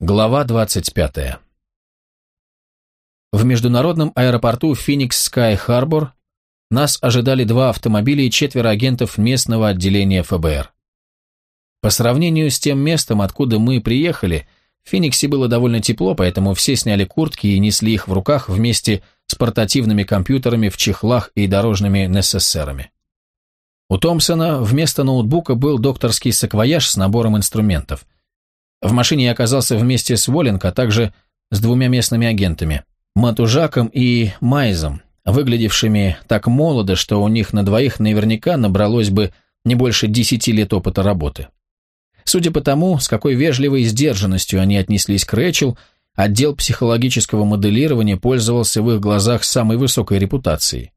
Глава 25. В международном аэропорту Феникс Скай Харбор нас ожидали два автомобиля и четверо агентов местного отделения ФБР. По сравнению с тем местом, откуда мы приехали, в Фениксе было довольно тепло, поэтому все сняли куртки и несли их в руках вместе с портативными компьютерами в чехлах и дорожными НССРами. У Томпсона вместо ноутбука был докторский саквояж с набором инструментов. В машине я оказался вместе с Воленко, а также с двумя местными агентами – Матужаком и Майзом, выглядевшими так молодо, что у них на двоих наверняка набралось бы не больше десяти лет опыта работы. Судя по тому, с какой вежливой сдержанностью они отнеслись к Рэчел, отдел психологического моделирования пользовался в их глазах самой высокой репутацией.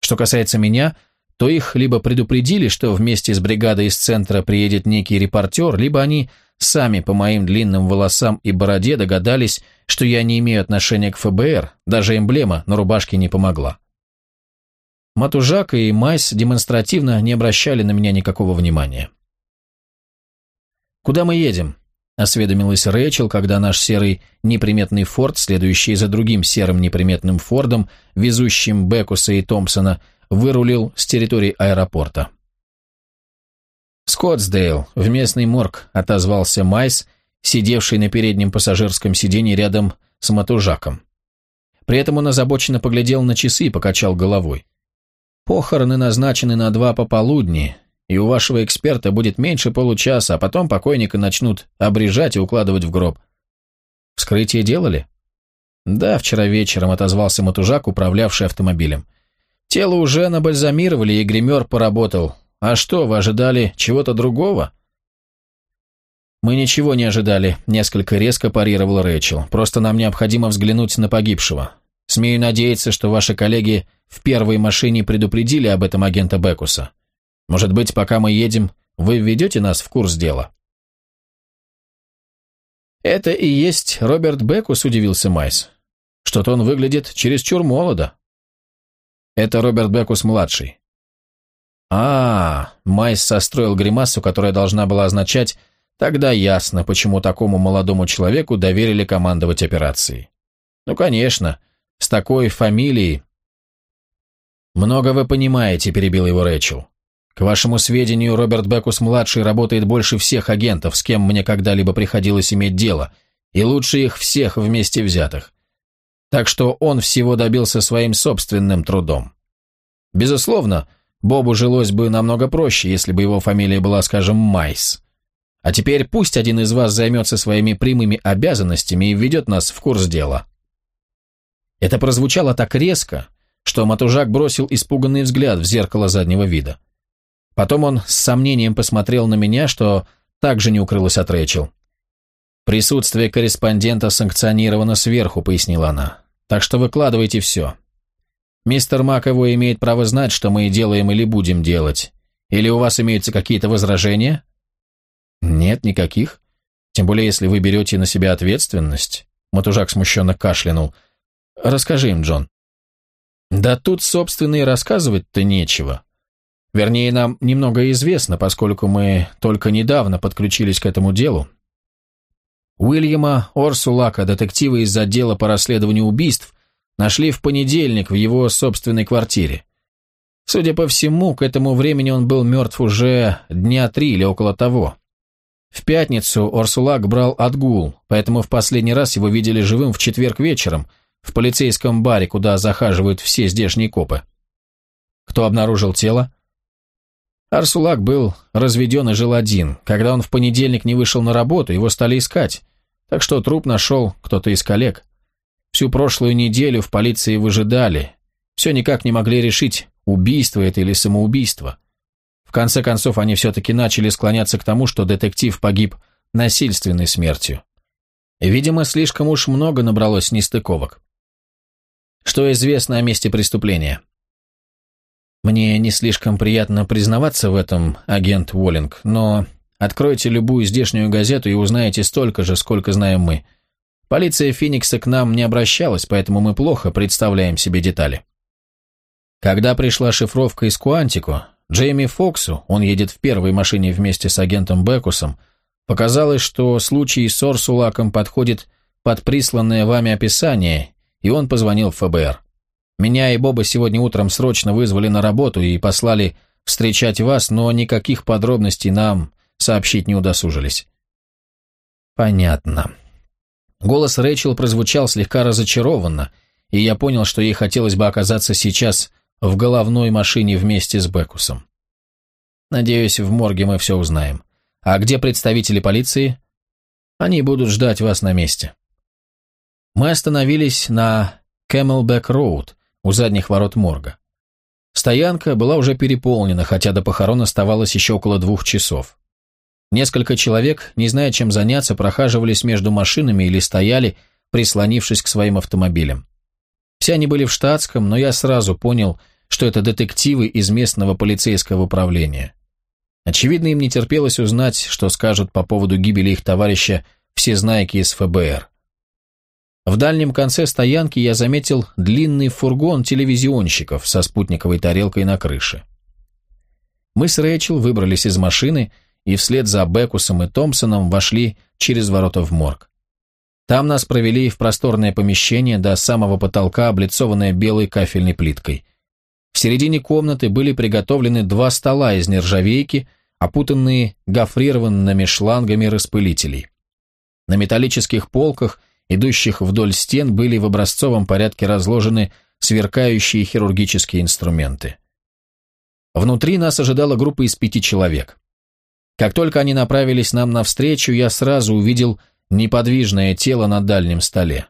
Что касается меня – то их либо предупредили, что вместе с бригадой из центра приедет некий репортер, либо они сами по моим длинным волосам и бороде догадались, что я не имею отношения к ФБР, даже эмблема на рубашке не помогла. Матужак и Майс демонстративно не обращали на меня никакого внимания. «Куда мы едем?» – осведомилась Рэйчел, когда наш серый неприметный форд, следующий за другим серым неприметным фордом, везущим Бекуса и Томпсона – вырулил с территории аэропорта. «Скоттсдейл, в местный морг», — отозвался Майс, сидевший на переднем пассажирском сиденье рядом с Матужаком. При этом он озабоченно поглядел на часы и покачал головой. «Похороны назначены на два пополудни, и у вашего эксперта будет меньше получаса, а потом покойника начнут обрежать и укладывать в гроб». «Вскрытие делали?» «Да, вчера вечером», — отозвался Матужак, управлявший автомобилем. Тело уже набальзамировали, и гример поработал. А что, вы ожидали чего-то другого? Мы ничего не ожидали, несколько резко парировал Рэйчел. Просто нам необходимо взглянуть на погибшего. Смею надеяться, что ваши коллеги в первой машине предупредили об этом агента Бекуса. Может быть, пока мы едем, вы введете нас в курс дела? Это и есть Роберт Бекус, удивился Майс. Что-то он выглядит чересчур молодо. Это Роберт Бекус-младший. А, Майс состроил гримасу, которая должна была означать «Тогда ясно, почему такому молодому человеку доверили командовать операцией». Ну, конечно, с такой фамилией... «Много вы понимаете», — перебил его Рэчел. «К вашему сведению, Роберт Бекус-младший работает больше всех агентов, с кем мне когда-либо приходилось иметь дело, и лучше их всех вместе взятых так что он всего добился своим собственным трудом. Безусловно, Бобу жилось бы намного проще, если бы его фамилия была, скажем, Майс. А теперь пусть один из вас займется своими прямыми обязанностями и введет нас в курс дела. Это прозвучало так резко, что Матужак бросил испуганный взгляд в зеркало заднего вида. Потом он с сомнением посмотрел на меня, что также не укрылось от Рэйчел. «Присутствие корреспондента санкционировано сверху», — пояснила она. «Так что выкладывайте все. Мистер Маковой имеет право знать, что мы делаем или будем делать. Или у вас имеются какие-то возражения?» «Нет, никаких. Тем более, если вы берете на себя ответственность». Матужак смущенно кашлянул. «Расскажи им, Джон». «Да тут, собственно, и рассказывать-то нечего. Вернее, нам немного известно, поскольку мы только недавно подключились к этому делу. Уильяма Орсулака, детектива из отдела по расследованию убийств, нашли в понедельник в его собственной квартире. Судя по всему, к этому времени он был мертв уже дня три или около того. В пятницу Орсулак брал отгул, поэтому в последний раз его видели живым в четверг вечером в полицейском баре, куда захаживают все здешние копы. Кто обнаружил тело? Арсулак был разведен и жил один. Когда он в понедельник не вышел на работу, его стали искать. Так что труп нашел кто-то из коллег. Всю прошлую неделю в полиции выжидали. Все никак не могли решить, убийство это или самоубийство. В конце концов, они все-таки начали склоняться к тому, что детектив погиб насильственной смертью. Видимо, слишком уж много набралось нестыковок. Что известно о месте преступления? Мне не слишком приятно признаваться в этом, агент Уоллинг, но откройте любую здешнюю газету и узнаете столько же, сколько знаем мы. Полиция Феникса к нам не обращалась, поэтому мы плохо представляем себе детали. Когда пришла шифровка из Куантико, Джейми Фоксу, он едет в первой машине вместе с агентом Бекусом, Показалось, что случай с Орсулаком подходит под присланное вами описание, и он позвонил в ФБР. Меня и Боба сегодня утром срочно вызвали на работу и послали встречать вас, но никаких подробностей нам сообщить не удосужились. Понятно. Голос Рэйчел прозвучал слегка разочарованно, и я понял, что ей хотелось бы оказаться сейчас в головной машине вместе с Бекусом. Надеюсь, в морге мы все узнаем. А где представители полиции? Они будут ждать вас на месте. Мы остановились на Кэмелбэк-Роуд, у задних ворот морга. Стоянка была уже переполнена, хотя до похорон оставалось еще около двух часов. Несколько человек, не зная, чем заняться, прохаживались между машинами или стояли, прислонившись к своим автомобилям. Все они были в штатском, но я сразу понял, что это детективы из местного полицейского управления. Очевидно, им не терпелось узнать, что скажут по поводу гибели их товарища всезнайки из ФБР. В дальнем конце стоянки я заметил длинный фургон телевизионщиков со спутниковой тарелкой на крыше. Мы с Рэйчел выбрались из машины и вслед за Бекусом и Томпсоном вошли через ворота в морг. Там нас провели в просторное помещение до самого потолка, облицованное белой кафельной плиткой. В середине комнаты были приготовлены два стола из нержавейки, опутанные гофрированными шлангами распылителей. На металлических полках идущих вдоль стен, были в образцовом порядке разложены сверкающие хирургические инструменты. Внутри нас ожидала группа из пяти человек. Как только они направились нам навстречу, я сразу увидел неподвижное тело на дальнем столе.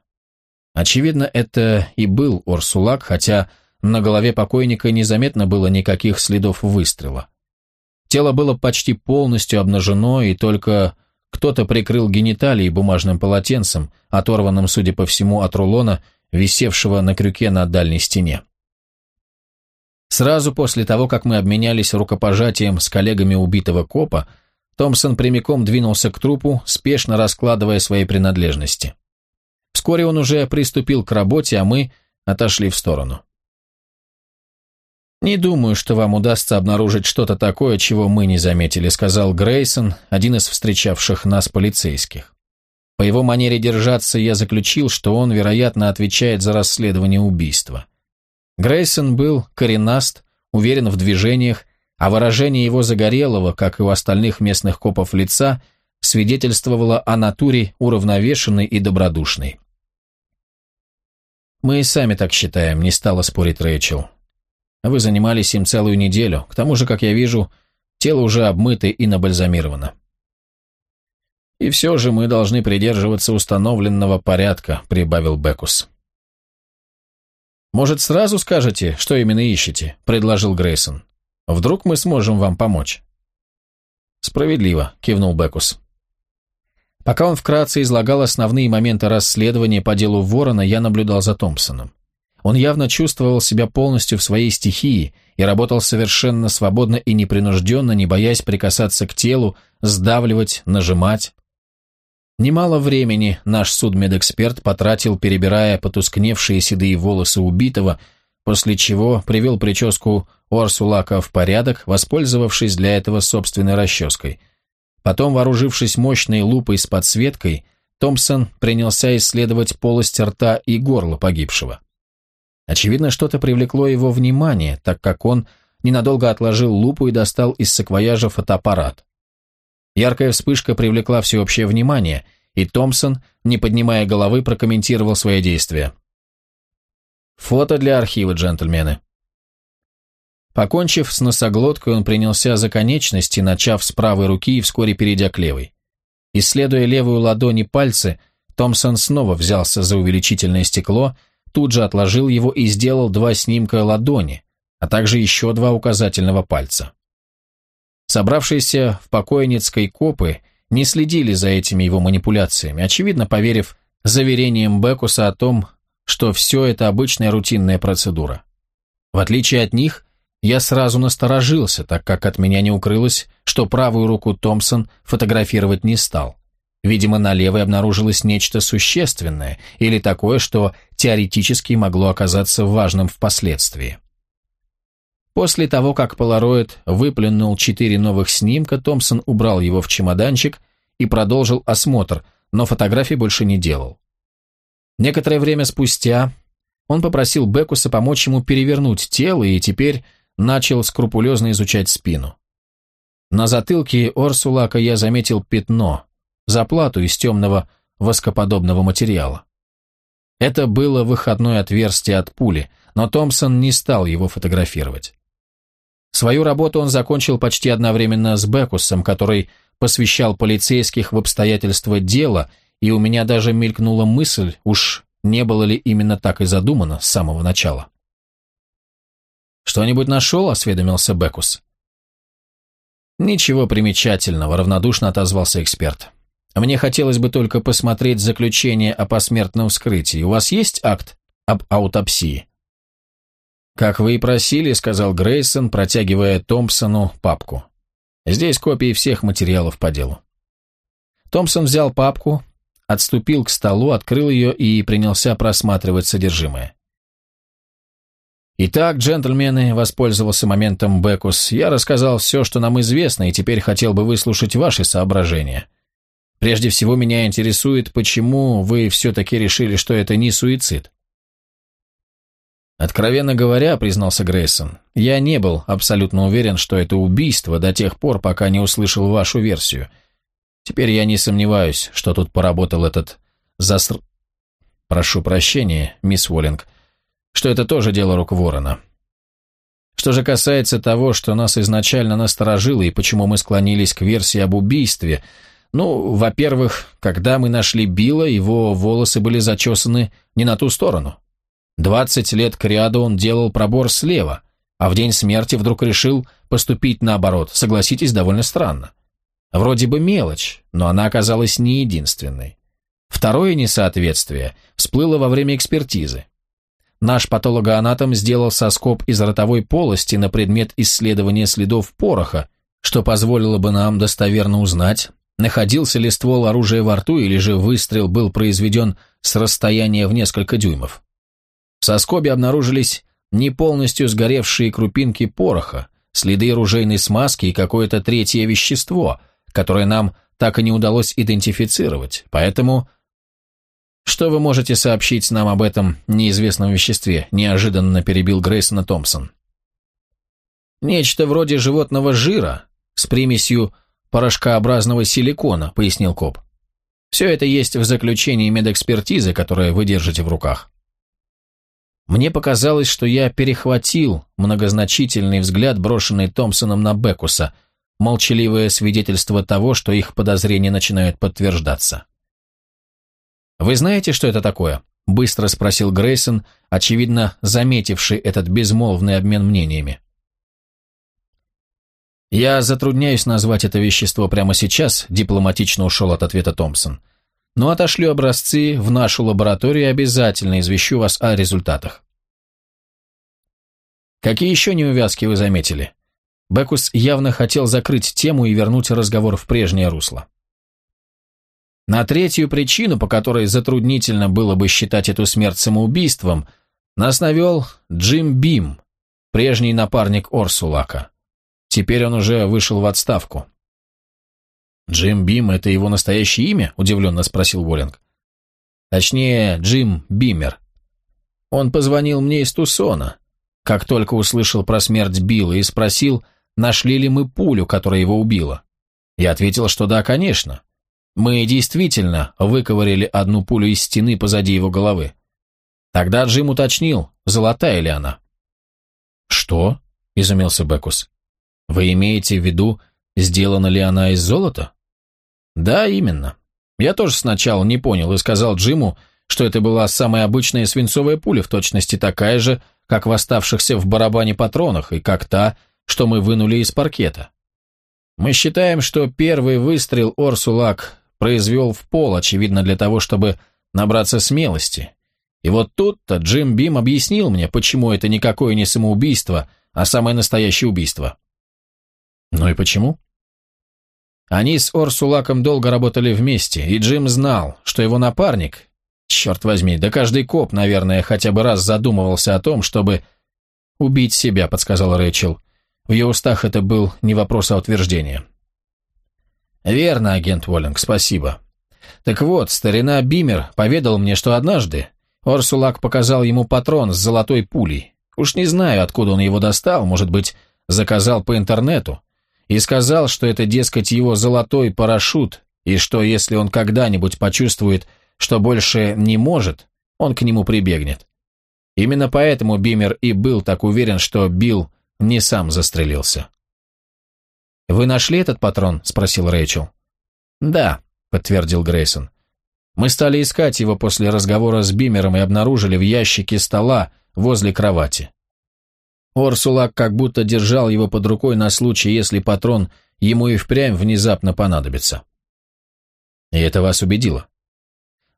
Очевидно, это и был Орсулак, хотя на голове покойника незаметно было никаких следов выстрела. Тело было почти полностью обнажено, и только кто-то прикрыл гениталии бумажным полотенцем, оторванным, судя по всему, от рулона, висевшего на крюке на дальней стене. Сразу после того, как мы обменялись рукопожатием с коллегами убитого копа, Томпсон прямиком двинулся к трупу, спешно раскладывая свои принадлежности. Вскоре он уже приступил к работе, а мы отошли в сторону. «Не думаю, что вам удастся обнаружить что-то такое, чего мы не заметили», сказал Грейсон, один из встречавших нас полицейских. По его манере держаться я заключил, что он, вероятно, отвечает за расследование убийства. Грейсон был коренаст, уверен в движениях, а выражение его загорелого, как и у остальных местных копов лица, свидетельствовало о натуре уравновешенной и добродушной. «Мы и сами так считаем», — не стала спорить Рэйчел. Вы занимались им целую неделю. К тому же, как я вижу, тело уже обмыто и набальзамировано. И все же мы должны придерживаться установленного порядка, прибавил Бекус. Может, сразу скажете, что именно ищете, предложил Грейсон. Вдруг мы сможем вам помочь. Справедливо, кивнул Бекус. Пока он вкратце излагал основные моменты расследования по делу Ворона, я наблюдал за Томпсоном. Он явно чувствовал себя полностью в своей стихии и работал совершенно свободно и непринужденно, не боясь прикасаться к телу, сдавливать, нажимать. Немало времени наш судмедэксперт потратил, перебирая потускневшие седые волосы убитого, после чего привел прическу Орсулака в порядок, воспользовавшись для этого собственной расческой. Потом, вооружившись мощной лупой с подсветкой, Томпсон принялся исследовать полость рта и горла погибшего. Очевидно, что-то привлекло его внимание, так как он ненадолго отложил лупу и достал из саквояжа фотоаппарат. Яркая вспышка привлекла всеобщее внимание, и Томпсон, не поднимая головы, прокомментировал свои действия. «Фото для архива, джентльмены». Покончив с носоглоткой, он принялся за конечности, начав с правой руки и вскоре перейдя к левой. Исследуя левую ладонь и пальцы, Томпсон снова взялся за увеличительное стекло – тут же отложил его и сделал два снимка ладони, а также еще два указательного пальца. Собравшиеся в покойницкой копы не следили за этими его манипуляциями, очевидно поверив заверениям Бекуса о том, что все это обычная рутинная процедура. В отличие от них, я сразу насторожился, так как от меня не укрылось, что правую руку Томпсон фотографировать не стал. Видимо, на левой обнаружилось нечто существенное или такое, что теоретически могло оказаться важным впоследствии. После того, как Полароид выплюнул четыре новых снимка, Томпсон убрал его в чемоданчик и продолжил осмотр, но фотографий больше не делал. Некоторое время спустя он попросил Бекуса помочь ему перевернуть тело и теперь начал скрупулезно изучать спину. На затылке Орсулака я заметил пятно, заплату из темного воскоподобного материала. Это было выходное отверстие от пули, но Томпсон не стал его фотографировать. Свою работу он закончил почти одновременно с Бекусом, который посвящал полицейских в обстоятельства дела, и у меня даже мелькнула мысль, уж не было ли именно так и задумано с самого начала. «Что-нибудь нашел?» — осведомился Бекус. «Ничего примечательного», — равнодушно отозвался эксперт. «Мне хотелось бы только посмотреть заключение о посмертном вскрытии. У вас есть акт об аутопсии?» «Как вы и просили», — сказал Грейсон, протягивая Томпсону папку. «Здесь копии всех материалов по делу». Томпсон взял папку, отступил к столу, открыл ее и принялся просматривать содержимое. «Итак, джентльмены», — воспользовался моментом Бекус, — «я рассказал все, что нам известно, и теперь хотел бы выслушать ваши соображения. Прежде всего, меня интересует, почему вы все-таки решили, что это не суицид?» «Откровенно говоря», — признался Грейсон, — «я не был абсолютно уверен, что это убийство до тех пор, пока не услышал вашу версию. Теперь я не сомневаюсь, что тут поработал этот застр... Прошу прощения, мисс Уоллинг, что это тоже дело рук Ворона. Что же касается того, что нас изначально насторожило и почему мы склонились к версии об убийстве, ну, во-первых, когда мы нашли Билла, его волосы были зачесаны не на ту сторону. Двадцать лет к ряду он делал пробор слева, а в день смерти вдруг решил поступить наоборот. Согласитесь, довольно странно. Вроде бы мелочь, но она оказалась не единственной. Второе несоответствие всплыло во время экспертизы. Наш патологоанатом сделал соскоб из ротовой полости на предмет исследования следов пороха, что позволило бы нам достоверно узнать, находился ли ствол оружия во рту или же выстрел был произведен с расстояния в несколько дюймов. В соскобе обнаружились не полностью сгоревшие крупинки пороха, следы ружейной смазки и какое-то третье вещество, которое нам так и не удалось идентифицировать, поэтому... «Что вы можете сообщить нам об этом неизвестном веществе?» неожиданно перебил Грейсона Томпсон. «Нечто вроде животного жира с примесью порошкообразного силикона», пояснил коп. «Все это есть в заключении медэкспертизы, которое вы держите в руках». Мне показалось, что я перехватил многозначительный взгляд, брошенный Томпсоном на Бекуса, молчаливое свидетельство того, что их подозрения начинают подтверждаться. «Вы знаете, что это такое?» – быстро спросил Грейсон, очевидно заметивший этот безмолвный обмен мнениями. «Я затрудняюсь назвать это вещество прямо сейчас», – дипломатично ушел от ответа Томпсон – но отошлю образцы в нашу лабораторию и обязательно извещу вас о результатах. Какие еще неувязки вы заметили? Бекус явно хотел закрыть тему и вернуть разговор в прежнее русло. На третью причину, по которой затруднительно было бы считать эту смерть самоубийством, нас навел Джим Бим, прежний напарник Орсулака. Теперь он уже вышел в отставку. «Джим Бим — это его настоящее имя?» – удивленно спросил Уоллинг. «Точнее, Джим Бимер. Он позвонил мне из Тусона, как только услышал про смерть Билла, и спросил, нашли ли мы пулю, которая его убила. Я ответил, что да, конечно. Мы действительно выковырили одну пулю из стены позади его головы. Тогда Джим уточнил, золотая ли она. «Что?» – изумился Бекус. «Вы имеете в виду, сделана ли она из золота?» Да, именно. Я тоже сначала не понял и сказал Джиму, что это была самая обычная свинцовая пуля, в точности такая же, как в оставшихся в барабане патронах, и как та, что мы вынули из паркета. Мы считаем, что первый выстрел Орсулак произвел в пол, очевидно, для того, чтобы набраться смелости. И вот тут-то Джим Бим объяснил мне, почему это никакое не самоубийство, а самое настоящее убийство. Ну и почему? Они с Орсулаком долго работали вместе, и Джим знал, что его напарник, черт возьми, да каждый коп, наверное, хотя бы раз задумывался о том, чтобы... «Убить себя», — подсказала Рэйчел. В ее устах это был не вопрос, а утверждение. Верно, агент Уоллинг, спасибо. Так вот, старина Бимер поведал мне, что однажды Орсулак показал ему патрон с золотой пулей. Уж не знаю, откуда он его достал, может быть, заказал по интернету. И сказал, что это, дескать, его золотой парашют, и что если он когда-нибудь почувствует, что больше не может, он к нему прибегнет. Именно поэтому Бимер и был так уверен, что Билл не сам застрелился. «Вы нашли этот патрон?» – спросил Рэйчел. «Да», – подтвердил Грейсон. «Мы стали искать его после разговора с Бимером и обнаружили в ящике стола возле кровати. Орсулак как будто держал его под рукой на случай, если патрон ему и впрямь внезапно понадобится». «И это вас убедило?»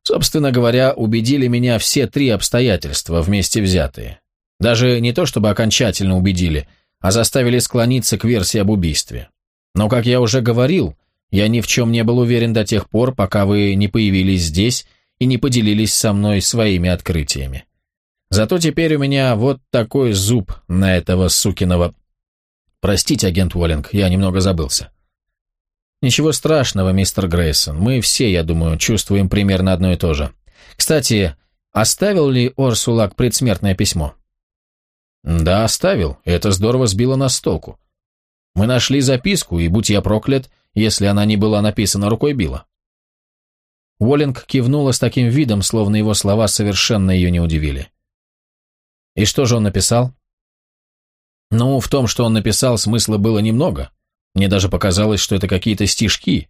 Собственно говоря, убедили меня все три обстоятельства вместе взятые. Даже не то чтобы окончательно убедили, а заставили склониться к версии об убийстве. Но, как я уже говорил, я ни в чем не был уверен до тех пор, пока вы не появились здесь и не поделились со мной своими открытиями. Зато теперь у меня вот такой зуб на этого сукиного... Простите, агент Уоллинг, я немного забылся. Ничего страшного, мистер Грейсон, мы все, я думаю, чувствуем примерно одно и то же. Кстати, оставил ли Орсулак предсмертное письмо? Да, оставил, это здорово сбило нас с толку. Мы нашли записку, и будь я проклят, если она не была написана рукой Билла. Уоллинг кивнула с таким видом, словно его слова совершенно ее не удивили. И что же он написал? Ну, в том, что он написал, смысла было немного. Мне даже показалось, что это какие-то стишки.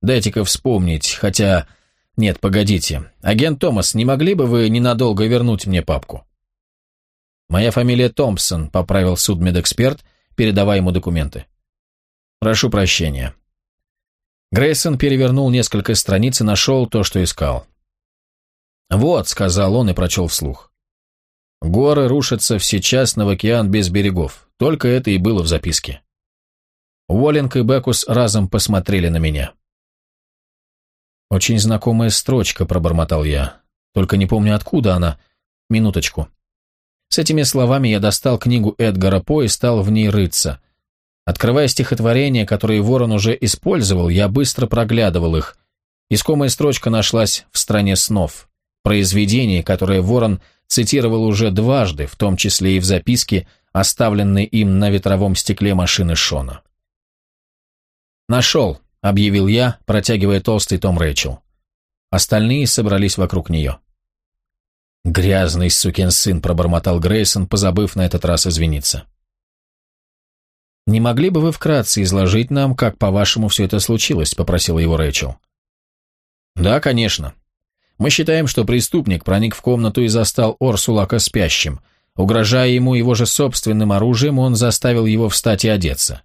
Дайте-ка вспомнить, хотя... Нет, погодите. Агент Томас, не могли бы вы ненадолго вернуть мне папку? Моя фамилия Томпсон, поправил судмедэксперт, передавая ему документы. Прошу прощения. Грейсон перевернул несколько страниц и нашел то, что искал. «Вот», — сказал он и прочел вслух. «Горы рушатся всечасно в океан без берегов. Только это и было в записке». Уоллинг и Бекус разом посмотрели на меня. «Очень знакомая строчка», — пробормотал я. «Только не помню, откуда она. Минуточку». С этими словами я достал книгу Эдгара По и стал в ней рыться. Открывая стихотворения, которые Ворон уже использовал, я быстро проглядывал их. Искомая строчка нашлась в «Стране снов», произведение, которое Ворон цитировал уже дважды, в том числе и в записке, оставленной им на ветровом стекле машины Шона. «Нашел», — объявил я, протягивая толстый том Рэйчел. Остальные собрались вокруг нее. «Грязный сукин сын», — пробормотал Грейсон, позабыв на этот раз извиниться. «Не могли бы вы вкратце изложить нам, как, по-вашему, все это случилось?» — попросила его Рэйчел. «Да, конечно. Мы считаем, что преступник проник в комнату и застал Орсулака спящим. Угрожая ему его же собственным оружием, он заставил его встать и одеться.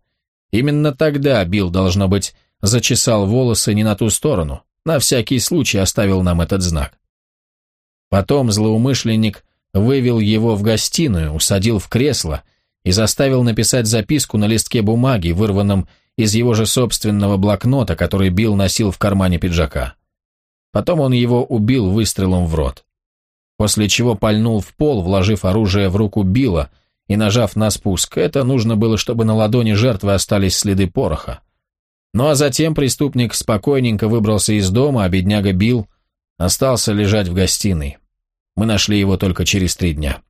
Именно тогда Билл, должно быть, зачесал волосы не на ту сторону, на всякий случай оставил нам этот знак. Потом злоумышленник вывел его в гостиную, усадил в кресло и заставил написать записку на листке бумаги, вырванном из его же собственного блокнота, который Билл носил в кармане пиджака. Потом он его убил выстрелом в рот. После чего пальнул в пол, вложив оружие в руку Билла, и нажав на спуск. Это нужно было, чтобы на ладони жертвы остались следы пороха. Ну а затем преступник спокойненько выбрался из дома, а бедняга Билл остался лежать в гостиной. Мы нашли его только через три дня.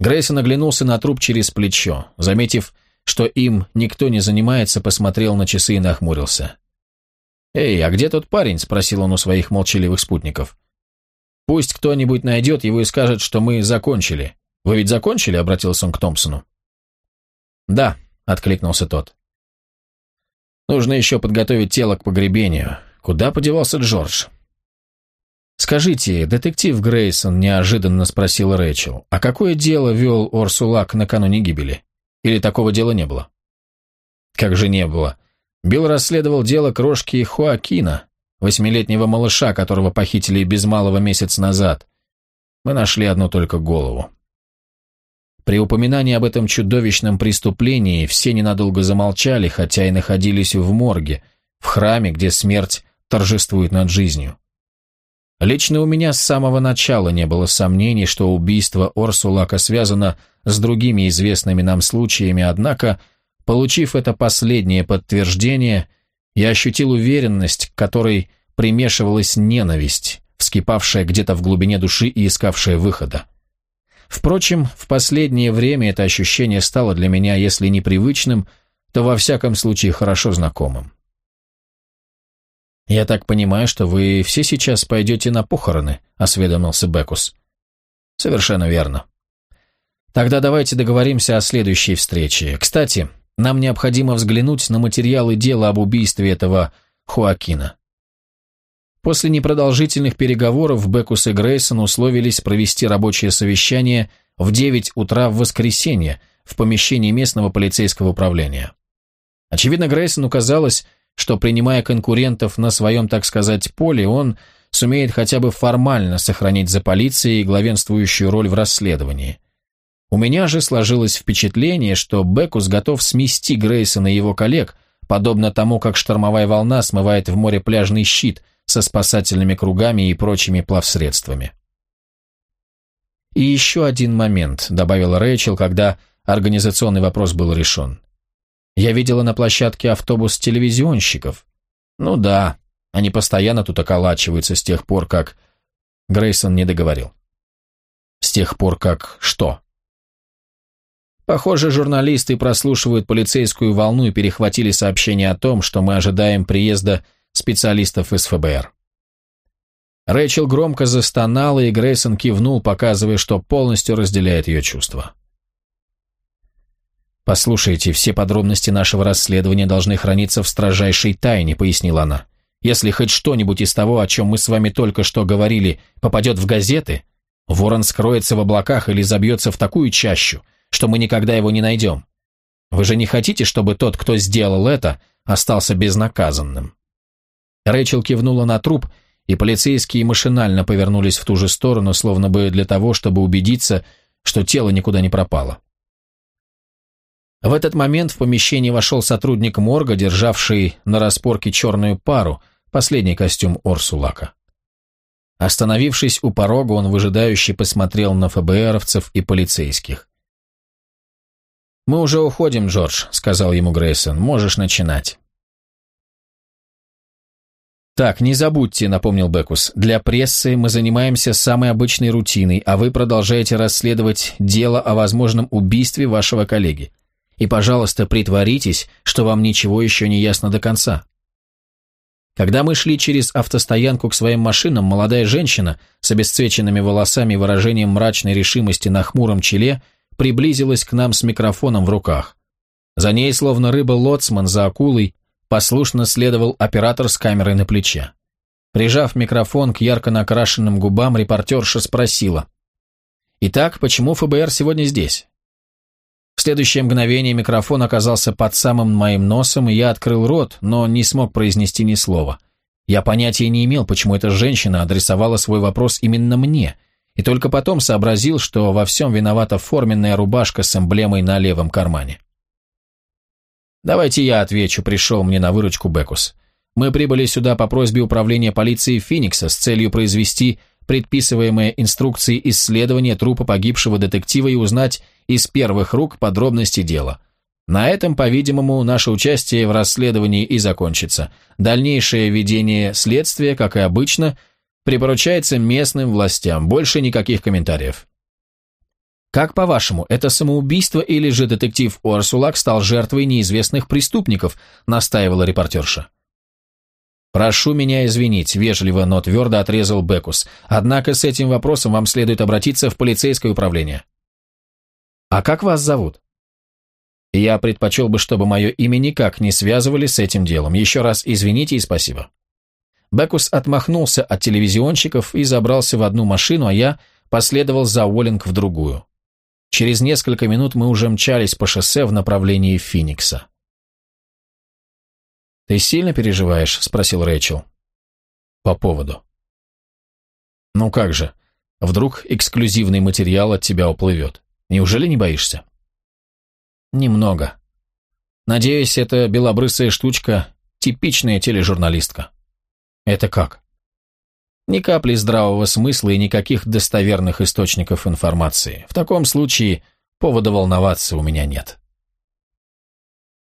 Грейсон оглянулся на труп через плечо. Заметив, что им никто не занимается, посмотрел на часы и нахмурился. «Эй, а где тот парень?» – спросил он у своих молчаливых спутников. «Пусть кто-нибудь найдет его и скажет, что мы закончили. «Вы ведь закончили?» — обратился он к Томпсону. «Да», — откликнулся тот. «Нужно еще подготовить тело к погребению. Куда подевался Джордж?» «Скажите, детектив Грейсон неожиданно спросил Рэйчел, а какое дело вел Орсулак накануне гибели? Или такого дела не было?» «Как же не было? Билл расследовал дело крошки Хуакина, восьмилетнего малыша, которого похитили без малого месяц назад. Мы нашли одну только голову. При упоминании об этом чудовищном преступлении все ненадолго замолчали, хотя и находились в морге, в храме, где смерть торжествует над жизнью. Лично у меня с самого начала не было сомнений, что убийство Орсулака связано с другими известными нам случаями, однако Получив это последнее подтверждение, я ощутил уверенность, к которой примешивалась ненависть, вскипавшая где-то в глубине души и искавшая выхода. Впрочем, в последнее время это ощущение стало для меня, если не привычным, то во всяком случае хорошо знакомым. «Я так понимаю, что вы все сейчас пойдете на похороны», — осведомился Бекус. «Совершенно верно. Тогда давайте договоримся о следующей встрече. Кстати, нам необходимо взглянуть на материалы дела об убийстве этого Хуакина». После непродолжительных переговоров Бекус и Грейсон условились провести рабочее совещание в 9 утра в воскресенье в помещении местного полицейского управления. Очевидно, Грейсону казалось, что, принимая конкурентов на своем, так сказать, поле, он сумеет хотя бы формально сохранить за полицией главенствующую роль в расследовании. У меня же сложилось впечатление, что Бекус готов смести Грейсона и его коллег, подобно тому, как штормовая волна смывает в море пляжный щит со спасательными кругами и прочими плавсредствами. «И еще один момент», — добавила Рэйчел, когда организационный вопрос был решен. Я видела на площадке автобус телевизионщиков. Ну да, они постоянно тут околачиваются с тех пор, как... Грейсон не договорил. С тех пор, как что? Похоже, журналисты прослушивают полицейскую волну и перехватили сообщение о том, что мы ожидаем приезда специалистов из ФБР. Рэйчел громко застонала, и Грейсон кивнул, показывая, что полностью разделяет ее чувства. «Послушайте, все подробности нашего расследования должны храниться в строжайшей тайне», — пояснила она. «Если хоть что-нибудь из того, о чем мы с вами только что говорили, попадет в газеты, ворон скроется в облаках или забьется в такую чащу, что мы никогда его не найдем. Вы же не хотите, чтобы тот, кто сделал это, остался безнаказанным?» Рэйчел кивнула на труп, и полицейские машинально повернулись в ту же сторону, словно бы для того, чтобы убедиться, что тело никуда не пропало. В этот момент в помещение вошел сотрудник морга, державший на распорке черную пару, последний костюм Орсулака. Остановившись у порога, он выжидающе посмотрел на ФБРовцев и полицейских. «Мы уже уходим, Джордж», — сказал ему Грейсон. «Можешь начинать». «Так, не забудьте», — напомнил Бекус, — «для прессы мы занимаемся самой обычной рутиной, а вы продолжаете расследовать дело о возможном убийстве вашего коллеги. И, пожалуйста, притворитесь, что вам ничего еще не ясно до конца. Когда мы шли через автостоянку к своим машинам, молодая женщина с обесцвеченными волосами и выражением мрачной решимости на хмуром челе приблизилась к нам с микрофоном в руках. За ней, словно рыба-лоцман за акулой, послушно следовал оператор с камерой на плече. Прижав микрофон к ярко накрашенным губам, репортерша спросила. «Итак, почему ФБР сегодня здесь?» В следующее мгновение микрофон оказался под самым моим носом, и я открыл рот, но не смог произнести ни слова. Я понятия не имел, почему эта женщина адресовала свой вопрос именно мне, и только потом сообразил, что во всем виновата форменная рубашка с эмблемой на левом кармане. «Давайте я отвечу», — пришел мне на выручку Бекус. «Мы прибыли сюда по просьбе управления полиции Феникса с целью произвести предписываемое инструкции исследования трупа погибшего детектива и узнать из первых рук подробности дела. На этом, по-видимому, наше участие в расследовании и закончится. Дальнейшее ведение следствия, как и обычно, припоручается местным властям. Больше никаких комментариев. Как по-вашему, это самоубийство или же детектив Уарсулак стал жертвой неизвестных преступников, настаивала репортерша. «Прошу меня извинить», — вежливо, но твердо отрезал Бекус. «Однако с этим вопросом вам следует обратиться в полицейское управление». «А как вас зовут?» «Я предпочел бы, чтобы мое имя никак не связывали с этим делом. Еще раз извините и спасибо». Бекус отмахнулся от телевизионщиков и забрался в одну машину, а я последовал за Уоллинг в другую. Через несколько минут мы уже мчались по шоссе в направлении Финикса. «Ты сильно переживаешь?» – спросил Рэйчел. «По поводу». «Ну как же, вдруг эксклюзивный материал от тебя уплывет. Неужели не боишься?» «Немного. Надеюсь, эта белобрысая штучка – типичная тележурналистка». «Это как?» Ни капли здравого смысла и никаких достоверных источников информации. В таком случае повода волноваться у меня нет.